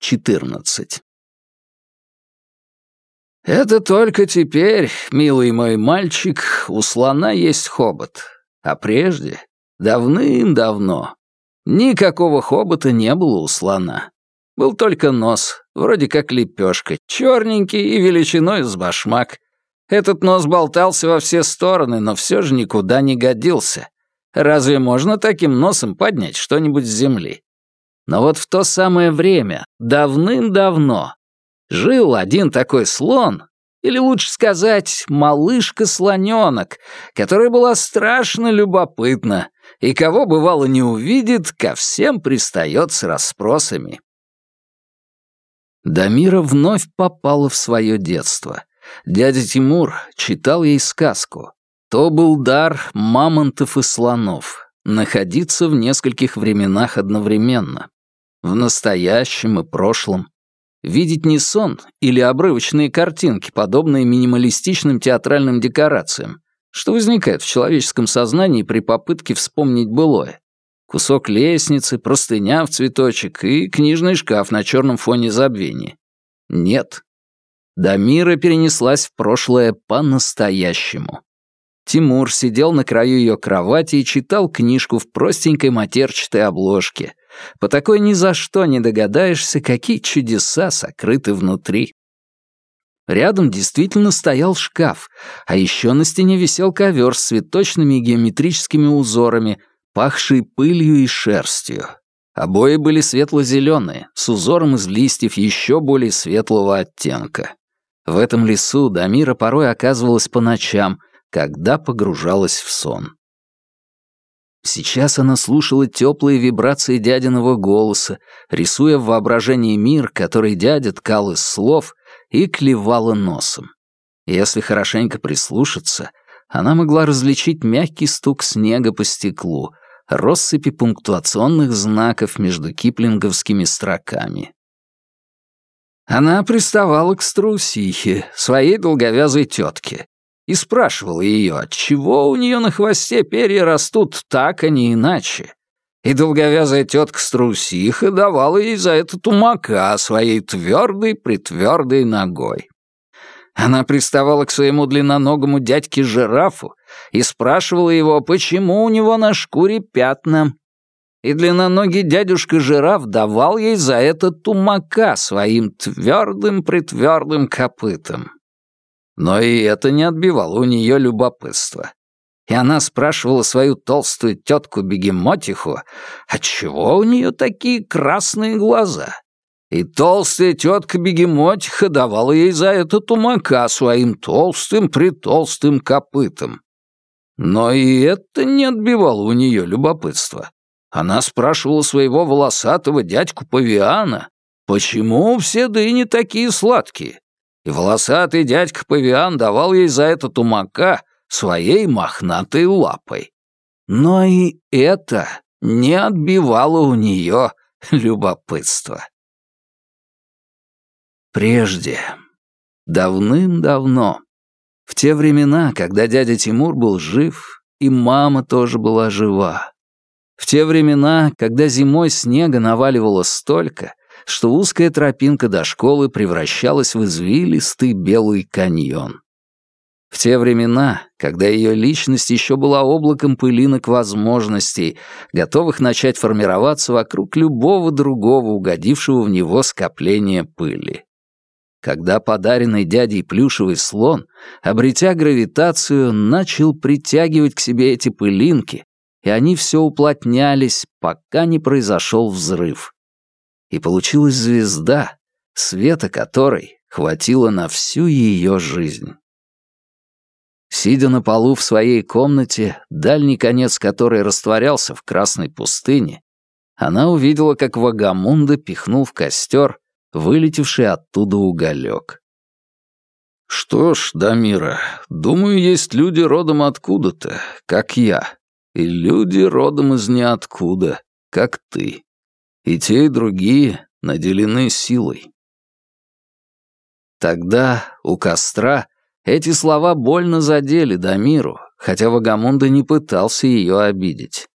14. «Это только теперь, милый мой мальчик, у слона есть хобот. А прежде, давным-давно, никакого хобота не было у слона. Был только нос, вроде как лепешка, черненький и величиной с башмак. Этот нос болтался во все стороны, но все же никуда не годился. Разве можно таким носом поднять что-нибудь с земли? Но вот в то самое время, давным-давно, жил один такой слон, или лучше сказать, малышка-слоненок, которая была страшно любопытна, и кого бывало не увидит, ко всем пристает с расспросами. Дамира вновь попала в свое детство. Дядя Тимур читал ей сказку. То был дар мамонтов и слонов — находиться в нескольких временах одновременно. В настоящем и прошлом. Видеть не сон или обрывочные картинки, подобные минималистичным театральным декорациям, что возникает в человеческом сознании при попытке вспомнить былое. Кусок лестницы, простыня в цветочек и книжный шкаф на черном фоне забвения. Нет. Дамира перенеслась в прошлое по-настоящему. Тимур сидел на краю ее кровати и читал книжку в простенькой матерчатой обложке. По такой ни за что не догадаешься, какие чудеса сокрыты внутри. Рядом действительно стоял шкаф, а еще на стене висел ковер с цветочными геометрическими узорами, пахший пылью и шерстью. Обои были светло-зеленые, с узором из листьев еще более светлого оттенка. В этом лесу Дамира порой оказывалась по ночам, когда погружалась в сон. Сейчас она слушала теплые вибрации дядиного голоса, рисуя в воображении мир, который дядя ткал из слов, и клевала носом. Если хорошенько прислушаться, она могла различить мягкий стук снега по стеклу, россыпи пунктуационных знаков между киплинговскими строками. Она приставала к струсихе, своей долговязой тетке, и спрашивал ее, отчего у нее на хвосте перья растут так, а не иначе. И долговязая тетка-струсиха давала ей за это тумака своей твердой-притвердой ногой. Она приставала к своему длинноногому дядьке-жирафу и спрашивала его, почему у него на шкуре пятна. И длинноногий дядюшка-жираф давал ей за это тумака своим твердым-притвердым копытом. Но и это не отбивало у нее любопытство. И она спрашивала свою толстую тетку-бегемотиху, отчего у нее такие красные глаза. И толстая тетка-бегемотиха давала ей за это тумака своим толстым-притолстым копытом. Но и это не отбивало у нее любопытство. Она спрашивала своего волосатого дядьку Павиана, почему все дыни такие сладкие, и волосатый дядька Павиан давал ей за это тумака своей мохнатой лапой. Но и это не отбивало у нее любопытство. Прежде, давным-давно, в те времена, когда дядя Тимур был жив, и мама тоже была жива, в те времена, когда зимой снега наваливало столько, что узкая тропинка до школы превращалась в извилистый белый каньон. В те времена, когда ее личность еще была облаком пылинок возможностей, готовых начать формироваться вокруг любого другого угодившего в него скопления пыли. Когда подаренный дядей плюшевый слон, обретя гравитацию, начал притягивать к себе эти пылинки, и они все уплотнялись, пока не произошел взрыв и получилась звезда, света которой хватило на всю ее жизнь. Сидя на полу в своей комнате, дальний конец которой растворялся в красной пустыне, она увидела, как Вагамунда пихнул в костер вылетевший оттуда уголек. «Что ж, Дамира, думаю, есть люди родом откуда-то, как я, и люди родом из ниоткуда, как ты. И те, и другие наделены силой. Тогда, у костра, эти слова больно задели Дамиру, хотя Вагамунда не пытался ее обидеть.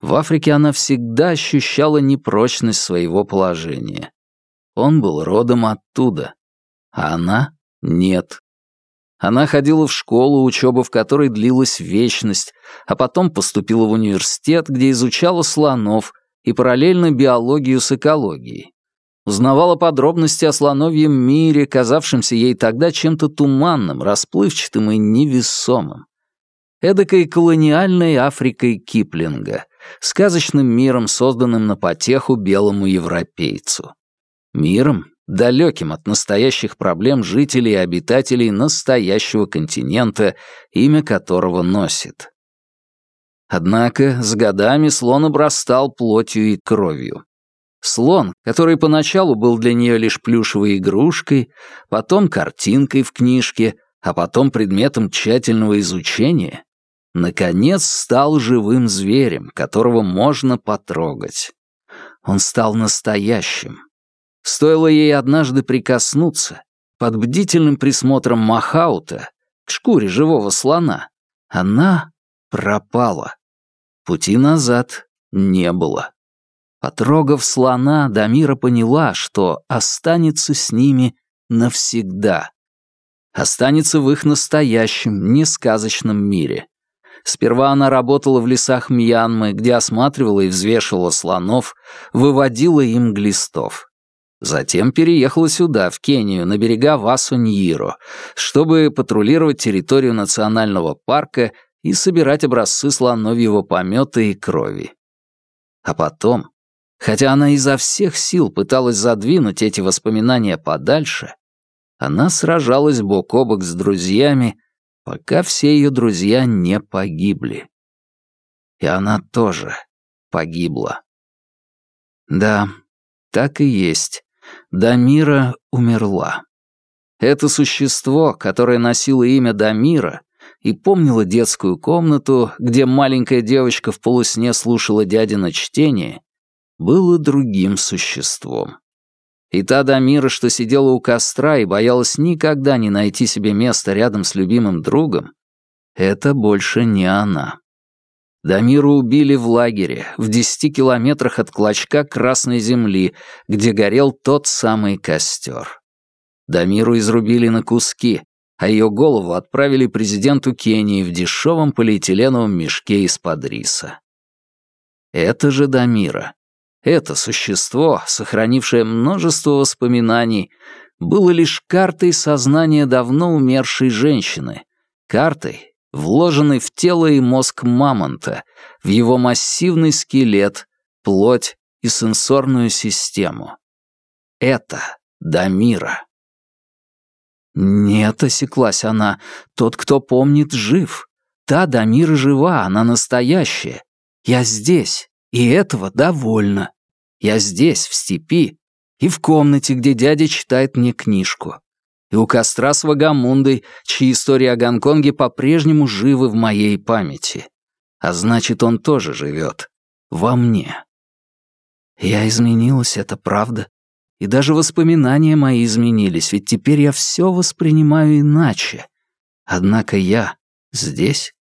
В Африке она всегда ощущала непрочность своего положения. Он был родом оттуда. А она — нет. Она ходила в школу, учеба в которой длилась вечность, а потом поступила в университет, где изучала слонов и параллельно биологию с экологией. Узнавала подробности о слоновьем мире, казавшемся ей тогда чем-то туманным, расплывчатым и невесомым. Эдакой колониальной Африкой Киплинга, сказочным миром, созданным на потеху белому европейцу. Миром, далеким от настоящих проблем жителей и обитателей настоящего континента, имя которого носит. Однако с годами слон обрастал плотью и кровью. Слон, который поначалу был для нее лишь плюшевой игрушкой, потом картинкой в книжке, а потом предметом тщательного изучения, наконец стал живым зверем, которого можно потрогать. Он стал настоящим. Стоило ей однажды прикоснуться, под бдительным присмотром Махаута, к шкуре живого слона, она пропала. Пути назад не было. Потрогав слона, Дамира поняла, что останется с ними навсегда. Останется в их настоящем, несказочном мире. Сперва она работала в лесах Мьянмы, где осматривала и взвешивала слонов, выводила им глистов. Затем переехала сюда, в Кению, на берега Васуньиро, чтобы патрулировать территорию национального парка и собирать образцы слоновьего помета и крови. А потом, хотя она изо всех сил пыталась задвинуть эти воспоминания подальше, она сражалась бок о бок с друзьями, пока все ее друзья не погибли. И она тоже погибла. Да, так и есть. Дамира умерла. Это существо, которое носило имя Дамира и помнило детскую комнату, где маленькая девочка в полусне слушала дядино чтение, было другим существом. И та Дамира, что сидела у костра и боялась никогда не найти себе места рядом с любимым другом, это больше не она. Дамиру убили в лагере, в десяти километрах от клочка Красной Земли, где горел тот самый костер. Дамиру изрубили на куски, а ее голову отправили президенту Кении в дешевом полиэтиленовом мешке из-под риса. Это же Дамира это существо, сохранившее множество воспоминаний, было лишь картой сознания давно умершей женщины, картой, вложенной в тело и мозг мамонта, в его массивный скелет, плоть и сенсорную систему. Это Дамира. «Нет», — осеклась она, — «тот, кто помнит, жив. Та Дамира жива, она настоящая. Я здесь, и этого довольно. Я здесь, в степи, и в комнате, где дядя читает мне книжку. И у костра с Вагамундой, чьи истории о Гонконге по-прежнему живы в моей памяти. А значит, он тоже живет. Во мне. Я изменилась, это правда. И даже воспоминания мои изменились, ведь теперь я все воспринимаю иначе. Однако я здесь.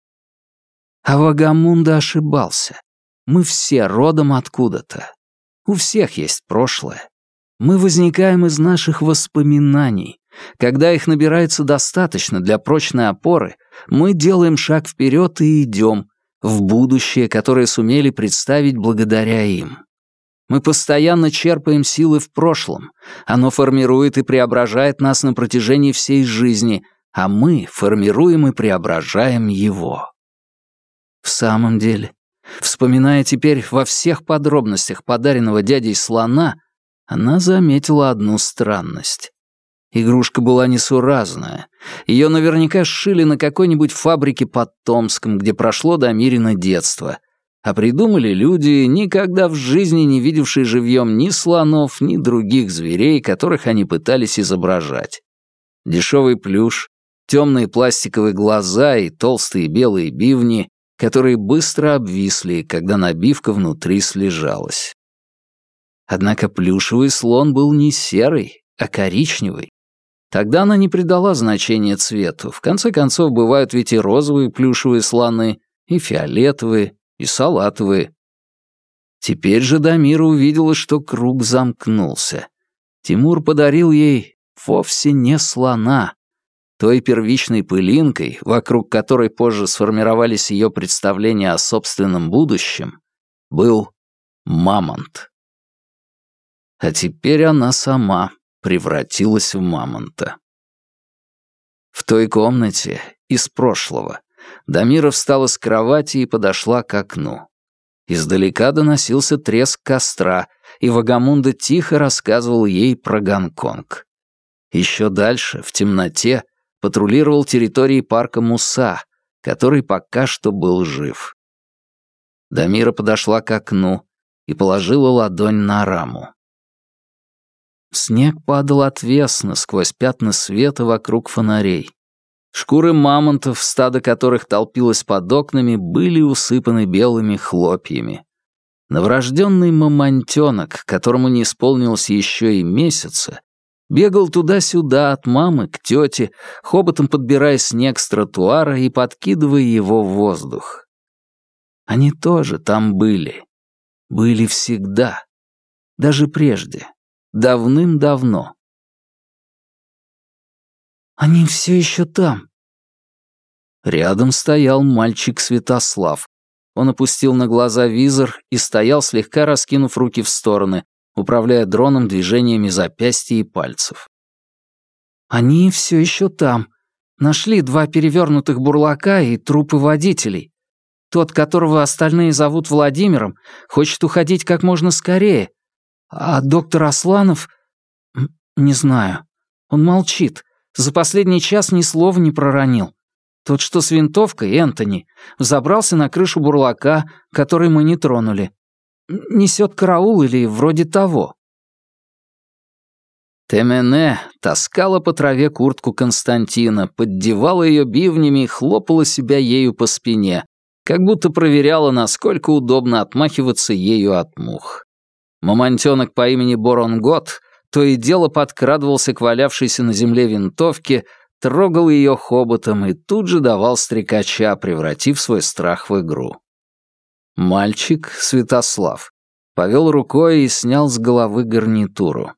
А Вагамунда ошибался. Мы все родом откуда-то. У всех есть прошлое. Мы возникаем из наших воспоминаний. Когда их набирается достаточно для прочной опоры, мы делаем шаг вперед и идем в будущее, которое сумели представить благодаря им. Мы постоянно черпаем силы в прошлом. Оно формирует и преображает нас на протяжении всей жизни, а мы формируем и преображаем его. В самом деле, Вспоминая теперь во всех подробностях подаренного дядей слона, она заметила одну странность. Игрушка была несуразная. Ее наверняка сшили на какой-нибудь фабрике под Томском, где прошло до Мирина детство. А придумали люди, никогда в жизни не видевшие живьем ни слонов, ни других зверей, которых они пытались изображать. Дешевый плюш, темные пластиковые глаза и толстые белые бивни, которые быстро обвисли, когда набивка внутри слежалась. Однако плюшевый слон был не серый, а коричневый. Тогда она не придала значения цвету. В конце концов, бывают ведь и розовые плюшевые слоны, и фиолетовые, и салатовые. Теперь же Дамира увидела, что круг замкнулся. Тимур подарил ей вовсе не слона. Той первичной пылинкой, вокруг которой позже сформировались ее представления о собственном будущем, был мамонт. А теперь она сама превратилась в мамонта. В той комнате из прошлого Дамира встала с кровати и подошла к окну. Издалека доносился треск костра, и Вагамунда тихо рассказывал ей про Гонконг. Еще дальше, в темноте, патрулировал территории парка Муса, который пока что был жив. Дамира подошла к окну и положила ладонь на раму. Снег падал отвесно сквозь пятна света вокруг фонарей. Шкуры мамонтов, стадо которых толпилось под окнами, были усыпаны белыми хлопьями. Новорожденный мамонтенок, которому не исполнилось еще и месяца, бегал туда-сюда от мамы к тете, хоботом подбирая снег с тротуара и подкидывая его в воздух. Они тоже там были. Были всегда. Даже прежде. Давным-давно. Они все еще там. Рядом стоял мальчик Святослав. Он опустил на глаза визор и стоял, слегка раскинув руки в стороны, управляя дроном движениями запястья и пальцев. «Они все еще там. Нашли два перевернутых бурлака и трупы водителей. Тот, которого остальные зовут Владимиром, хочет уходить как можно скорее. А доктор Асланов... Не знаю. Он молчит. За последний час ни слова не проронил. Тот, что с винтовкой, Энтони, взобрался на крышу бурлака, который мы не тронули. Несет караул или вроде того. Темене таскала по траве куртку Константина, поддевала ее бивнями и хлопала себя ею по спине, как будто проверяла, насколько удобно отмахиваться ею от мух. Мамонтенок по имени Боронгот то и дело подкрадывался к валявшейся на земле винтовке, трогал ее хоботом и тут же давал стрекача, превратив свой страх в игру. Мальчик, Святослав, повел рукой и снял с головы гарнитуру.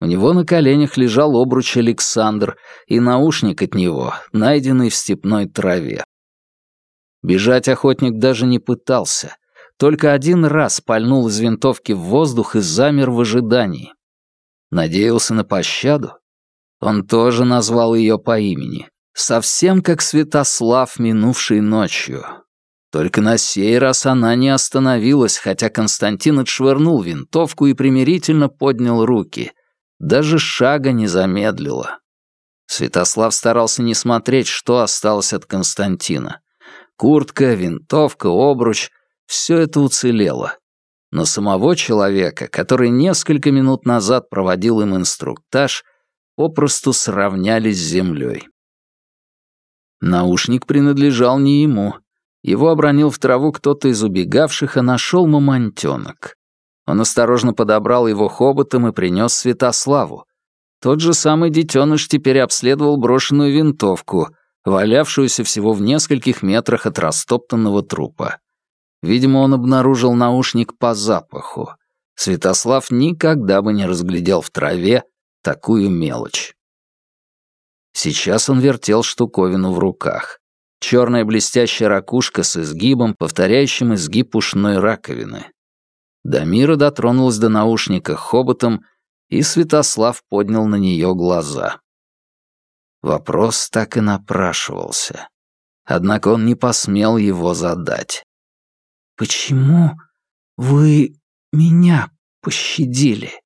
У него на коленях лежал обруч Александр и наушник от него, найденный в степной траве. Бежать охотник даже не пытался, только один раз пальнул из винтовки в воздух и замер в ожидании. Надеялся на пощаду? Он тоже назвал ее по имени. Совсем как Святослав, минувшей ночью. Только на сей раз она не остановилась, хотя Константин отшвырнул винтовку и примирительно поднял руки. Даже шага не замедлила. Святослав старался не смотреть, что осталось от Константина. Куртка, винтовка, обруч — все это уцелело но самого человека, который несколько минут назад проводил им инструктаж, попросту сравняли с землей. Наушник принадлежал не ему. Его обронил в траву кто-то из убегавших, а нашел мамонтенок. Он осторожно подобрал его хоботом и принес Святославу. Тот же самый детеныш теперь обследовал брошенную винтовку, валявшуюся всего в нескольких метрах от растоптанного трупа. Видимо, он обнаружил наушник по запаху. Святослав никогда бы не разглядел в траве такую мелочь. Сейчас он вертел штуковину в руках. Черная блестящая ракушка с изгибом, повторяющим изгиб ушной раковины. Дамира дотронулась до наушника хоботом, и Святослав поднял на нее глаза. Вопрос так и напрашивался. Однако он не посмел его задать. «Почему вы меня пощадили?»